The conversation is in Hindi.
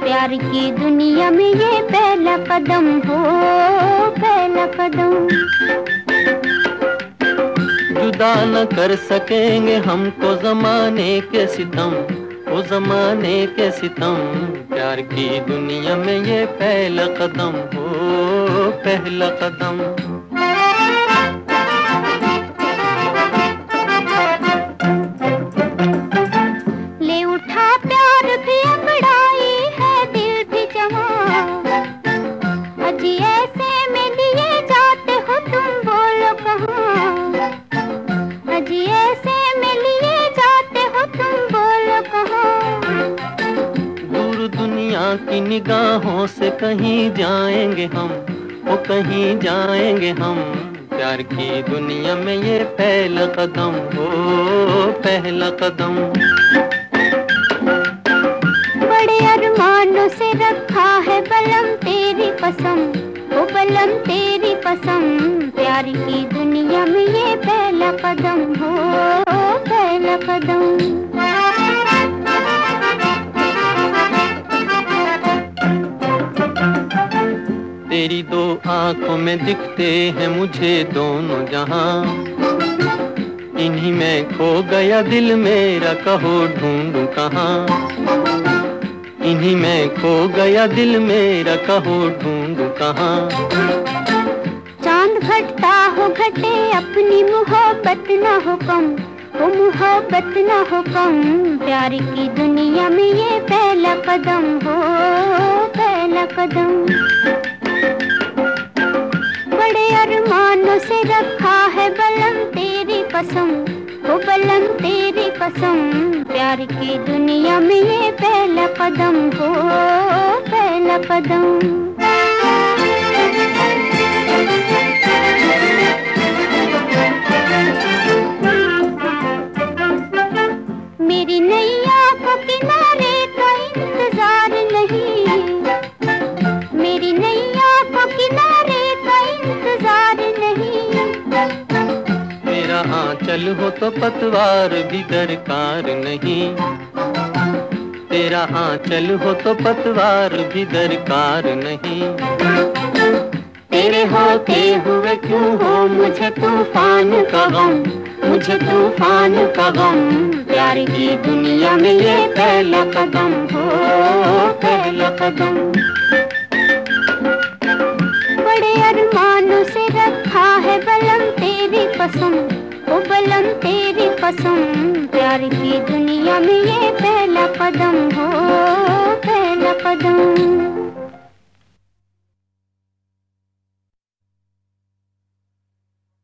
प्यार की दुनिया में ये पहला कदम हो, पहला कदम। जुदा न कर सकेंगे हमको जमाने के सितम, वो जमाने के सितम। प्यार की दुनिया में ये पहला कदम हो, पहला कदम। की निगाहों से कहीं जाएँगे हम, वो कहीं जाएँगे हम। प्यार की दुनिया में ये पहला कदम हो पहला कदम। बड़े अरमानों से रखा है बलम तेरी कसम, ओ बलम तेरी कसम। प्यार की दुनिया में ये पहला कदम हो पहला कदम। तेरी दो आँखों में दिखते हैं मुझे दोनों जहाँ। इन्हीं में खो गया दिल मेरा, कहो ढूंढू कहाँ। इन्हीं में खो गया दिल मेरा, कहो ढूंढू कहाँ। चाँद घटता हो घटे, अपनी मोहब्बत न हो कम। वो मोहब्बत न हो कम, प्यार की दुनिया में ये पहला कदम। हो पहला कदम। कसम हो बलम तेरी कसम प्यार की दुनिया में ये पहला कदम, हो पहला कदम। आंचल हो तो पतवार भी दरकार नहीं। तेरा आंचल हो तो पतवार भी दरकार नहीं। तेरे होते हुए क्यों हो मुझे तूफ़ान का गम? मुझे तूफ़ान का गम, प्यार की दुनिया में ये पहला कदम हो, पहला कदम। सनम तेरी कसम प्यार की दुनिया में ये पहला कदम हो पहला कदम।